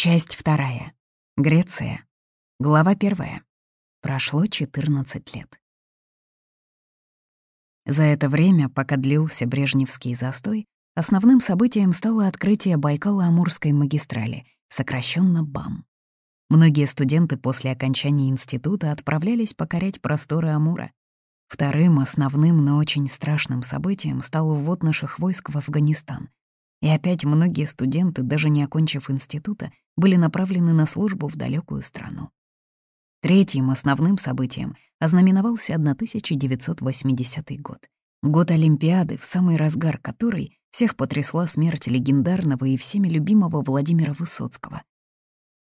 Часть вторая. Греция. Глава первая. Прошло 14 лет. За это время, пока длился Брежневский застой, основным событием стало открытие Байкало-Амурской магистрали, сокращенно БАМ. Многие студенты после окончания института отправлялись покорять просторы Амура. Вторым основным, но очень страшным событием стал ввод наших войск в Афганистан. И опять многие студенты, даже не окончив института, были направлены на службу в далекую страну. Третьим основным событием ознаменовался 1980 год. Год Олимпиады, в самый разгар которой всех потрясла смерть легендарного и всеми любимого Владимира Высоцкого.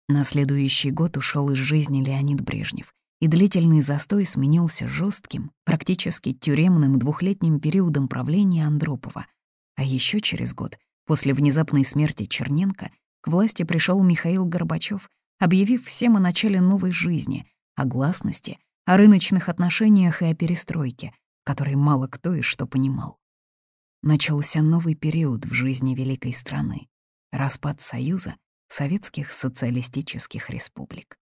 На следующий год ушел из жизни Леонид Брежнев, и длительный застой сменился жестким, практически тюремным двухлетним периодом правления Андропова. А еще через год, после внезапной смерти Черненко, к власти пришел Михаил Горбачев, объявив всем о начале новой жизни, о гласности, о рыночных отношениях и о перестройке, которой мало кто и что понимал. Начался новый период в жизни великой страны — распад Союза Советских Социалистических Республик.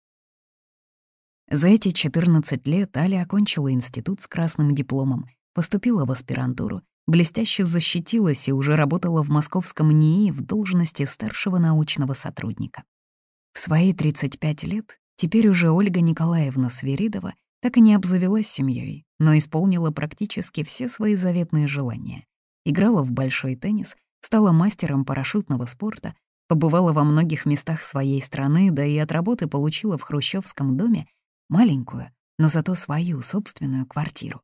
За эти 14 лет Аля окончила институт с красным дипломом, поступила в аспирантуру блестяще защитилась и уже работала в московском НИИ в должности старшего научного сотрудника. В свои 35 лет теперь уже Ольга Николаевна Свиридова так и не обзавелась семьей, но исполнила практически все свои заветные желания. Играла в большой теннис, стала мастером парашютного спорта, побывала во многих местах своей страны, да и от работы получила в хрущевском доме маленькую, но зато свою собственную квартиру.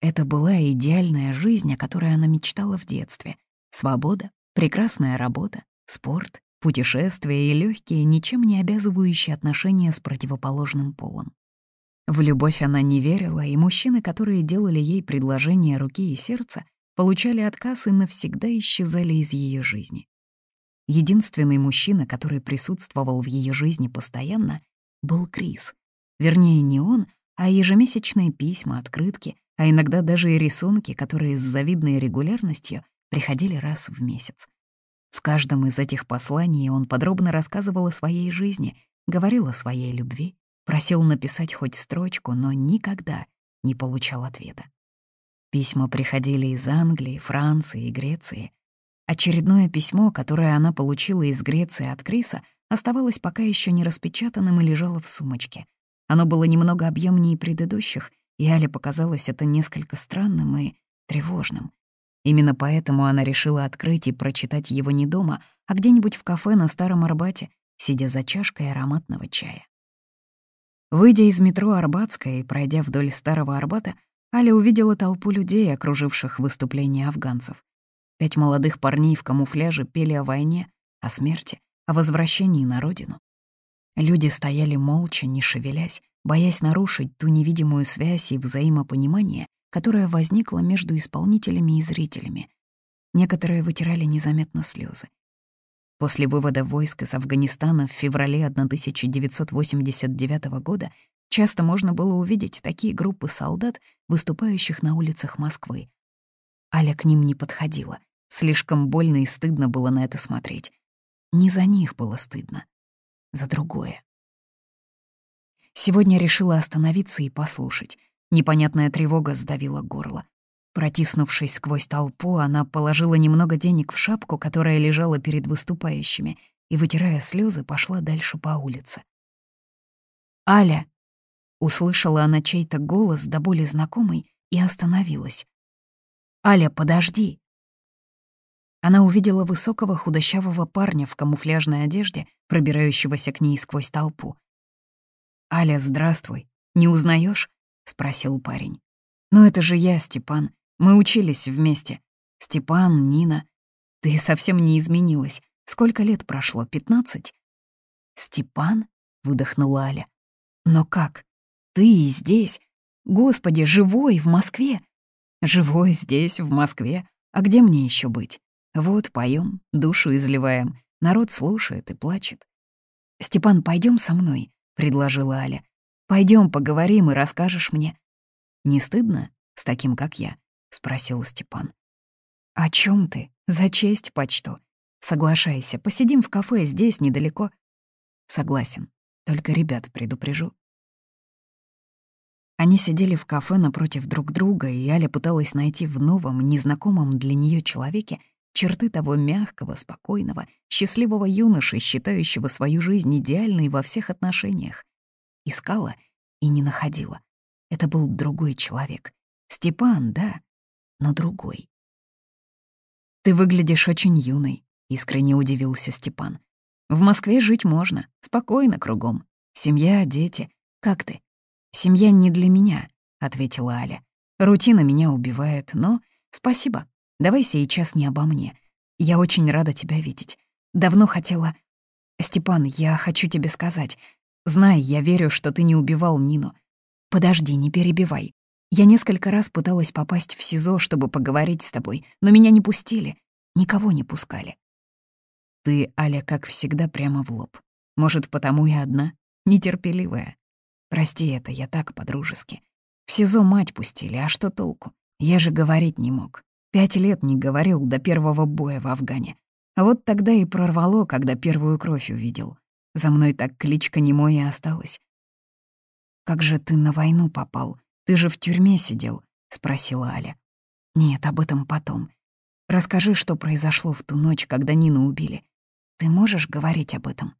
Это была идеальная жизнь, о которой она мечтала в детстве. Свобода, прекрасная работа, спорт, путешествия и легкие, ничем не обязывающие отношения с противоположным полом. В любовь она не верила, и мужчины, которые делали ей предложение руки и сердца, получали отказ и навсегда исчезали из ее жизни. Единственный мужчина, который присутствовал в ее жизни постоянно, был Крис. Вернее, не он, а ежемесячные письма, открытки, а иногда даже и рисунки, которые с завидной регулярностью приходили раз в месяц. В каждом из этих посланий он подробно рассказывал о своей жизни, говорил о своей любви, просил написать хоть строчку, но никогда не получал ответа. Письма приходили из Англии, Франции и Греции. Очередное письмо, которое она получила из Греции от Криса, оставалось пока еще не распечатанным и лежало в сумочке. Оно было немного объемнее предыдущих — и Але показалось это несколько странным и тревожным. Именно поэтому она решила открыть и прочитать его не дома, а где-нибудь в кафе на Старом Арбате, сидя за чашкой ароматного чая. Выйдя из метро Арбатская и пройдя вдоль Старого Арбата, Аля увидела толпу людей, окруживших выступление афганцев. Пять молодых парней в камуфляже пели о войне, о смерти, о возвращении на родину. Люди стояли молча, не шевелясь, боясь нарушить ту невидимую связь и взаимопонимание, которое возникло между исполнителями и зрителями. Некоторые вытирали незаметно слезы. После вывода войск из Афганистана в феврале 1989 года часто можно было увидеть такие группы солдат, выступающих на улицах Москвы. Аля к ним не подходила. Слишком больно и стыдно было на это смотреть. Не за них было стыдно, за другое. Сегодня решила остановиться и послушать. Непонятная тревога сдавила горло. Протиснувшись сквозь толпу, она положила немного денег в шапку, которая лежала перед выступающими, и, вытирая слезы, пошла дальше по улице. «Аля!» — услышала она чей-то голос, до боли знакомый, и остановилась. «Аля, подожди!» Она увидела высокого худощавого парня в камуфляжной одежде, пробирающегося к ней сквозь толпу. «Аля, здравствуй. Не узнаешь? спросил парень. «Ну это же я, Степан. Мы учились вместе. Степан, Нина. Ты совсем не изменилась. Сколько лет прошло? Пятнадцать?» «Степан?» — выдохнула Аля. «Но как? Ты и здесь? Господи, живой, в Москве?» «Живой здесь, в Москве. А где мне еще быть? Вот, поем, душу изливаем. Народ слушает и плачет. Степан, пойдем со мной предложила Аля. Пойдем поговорим и расскажешь мне. Не стыдно с таким, как я? спросил Степан. О чем ты? За честь почту. Соглашайся, посидим в кафе здесь недалеко. Согласен. Только ребят предупрежу. Они сидели в кафе напротив друг друга, и Аля пыталась найти в новом, незнакомом для нее человеке черты того мягкого, спокойного, счастливого юноши, считающего свою жизнь идеальной во всех отношениях. Искала и не находила. Это был другой человек. Степан, да, но другой. «Ты выглядишь очень юной», — искренне удивился Степан. «В Москве жить можно, спокойно кругом. Семья, дети. Как ты?» «Семья не для меня», — ответила Аля. «Рутина меня убивает, но спасибо. Давай сейчас не обо мне. Я очень рада тебя видеть. Давно хотела... Степан, я хочу тебе сказать. Знай, я верю, что ты не убивал Нину. Подожди, не перебивай. Я несколько раз пыталась попасть в СИЗО, чтобы поговорить с тобой, но меня не пустили. Никого не пускали. Ты, Аля, как всегда, прямо в лоб. Может, потому и одна, нетерпеливая. Прости это, я так по-дружески. В СИЗО мать пустили, а что толку? Я же говорить не мог. Пять лет не говорил до первого боя в Афгане. А вот тогда и прорвало, когда первую кровь увидел. За мной так кличка немой и осталась. «Как же ты на войну попал? Ты же в тюрьме сидел», — спросила Аля. «Нет, об этом потом. Расскажи, что произошло в ту ночь, когда Нину убили. Ты можешь говорить об этом?»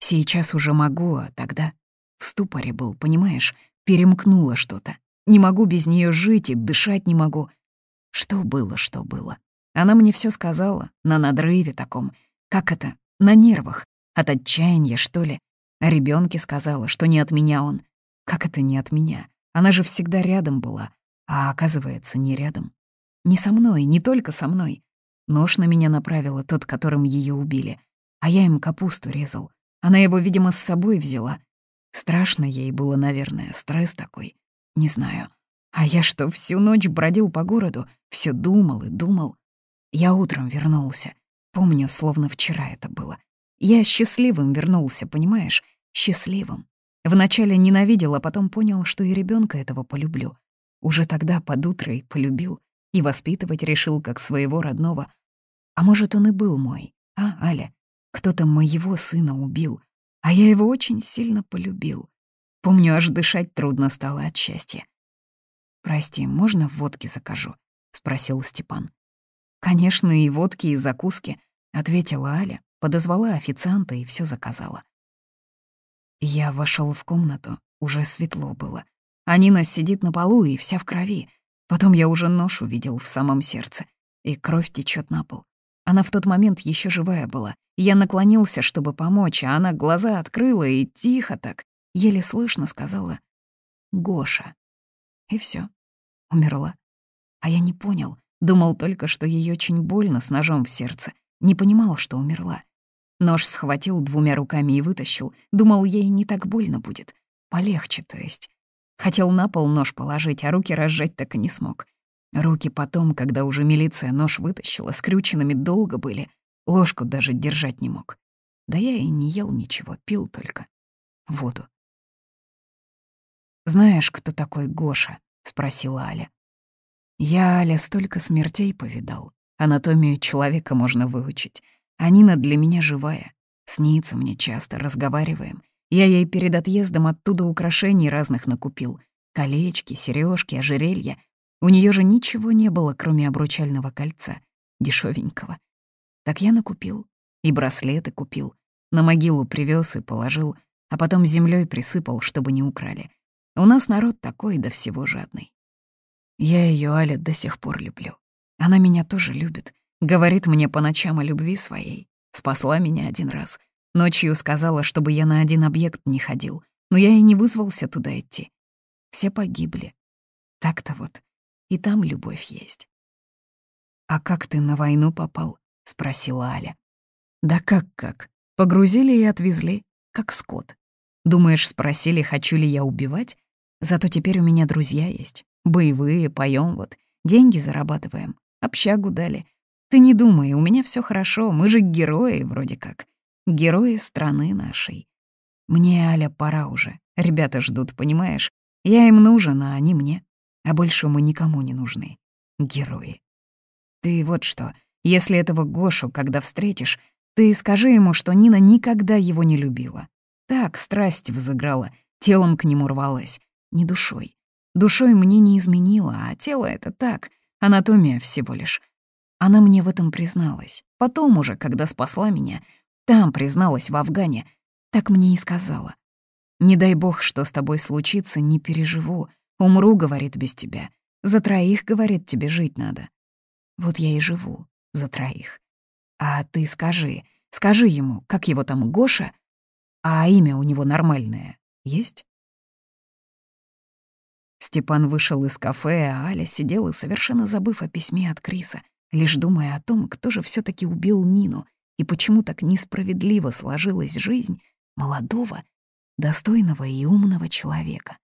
«Сейчас уже могу, а тогда...» В ступоре был, понимаешь? Перемкнуло что-то. Не могу без нее жить и дышать не могу. Что было, что было? Она мне все сказала, на надрыве таком. Как это? На нервах. От отчаяния, что ли? О ребенке сказала, что не от меня он. Как это не от меня? Она же всегда рядом была, а оказывается, не рядом. Не со мной, не только со мной. Нож на меня направила тот, которым ее убили. А я им капусту резал. Она его, видимо, с собой взяла. Страшно ей было, наверное, стресс такой. Не знаю. А я что, всю ночь бродил по городу, все думал и думал. Я утром вернулся. Помню, словно вчера это было. Я счастливым вернулся, понимаешь? Счастливым. Вначале ненавидел, а потом понял, что и ребенка этого полюблю. Уже тогда под утро и полюбил, и воспитывать решил как своего родного. А может, он и был мой, а, Аля? Кто-то моего сына убил, а я его очень сильно полюбил. Помню, аж дышать трудно стало от счастья. «Прости, можно водки закажу?» — спросил Степан. «Конечно, и водки, и закуски», — ответила Аля, подозвала официанта и все заказала. Я вошел в комнату, уже светло было. А Нина сидит на полу и вся в крови. Потом я уже нож увидел в самом сердце, и кровь течет на пол. Она в тот момент еще живая была. Я наклонился, чтобы помочь, а она глаза открыла и тихо так, еле слышно сказала «Гоша». И все, умерла. А я не понял, думал только, что ей очень больно с ножом в сердце, не понимал, что умерла. Нож схватил двумя руками и вытащил, думал, ей не так больно будет. Полегче, то есть. Хотел на пол нож положить, а руки разжать так и не смог. Руки потом, когда уже милиция нож вытащила, скрюченными долго были, ложку даже держать не мог. Да я и не ел ничего, пил только. Воду. «Знаешь, кто такой Гоша?» — спросила Аля. «Я, Аля, столько смертей повидал. Анатомию человека можно выучить. А Нина для меня живая. Снится мне часто, разговариваем. Я ей перед отъездом оттуда украшений разных накупил. Колечки, сережки, ожерелья — у нее же ничего не было, кроме обручального кольца, дешевенького. Так я накупил. И браслеты купил. На могилу привез и положил, а потом землей присыпал, чтобы не украли. У нас народ такой, до всего жадный. Я ее, Аля, до сих пор люблю. Она меня тоже любит. Говорит мне по ночам о любви своей. Спасла меня один раз. Ночью сказала, чтобы я на один объект не ходил. Но я и не вызвался туда идти. Все погибли. Так-то вот и там любовь есть. «А как ты на войну попал?» — спросила Аля. «Да как-как? Погрузили и отвезли, как скот. Думаешь, спросили, хочу ли я убивать? Зато теперь у меня друзья есть, боевые, поем вот, деньги зарабатываем, общагу дали. Ты не думай, у меня все хорошо, мы же герои вроде как. Герои страны нашей. Мне, Аля, пора уже. Ребята ждут, понимаешь? Я им нужен, а они мне. А больше мы никому не нужны. Герои. Ты вот что, если этого Гошу, когда встретишь, ты скажи ему, что Нина никогда его не любила. Так страсть взыграла, телом к нему рвалась, не душой. Душой мне не изменила, а тело — это так, анатомия всего лишь. Она мне в этом призналась. Потом уже, когда спасла меня, там призналась в Афгане, так мне и сказала. «Не дай бог, что с тобой случится, не переживу. Умру, — говорит, — без тебя. За троих, — говорит, — тебе жить надо. Вот я и живу за троих. А ты скажи, скажи ему, как его там, Гоша? А имя у него нормальное есть?» Степан вышел из кафе, а Аля сидела, совершенно забыв о письме от Криса, лишь думая о том, кто же все таки убил Нину и почему так несправедливо сложилась жизнь молодого, достойного и умного человека.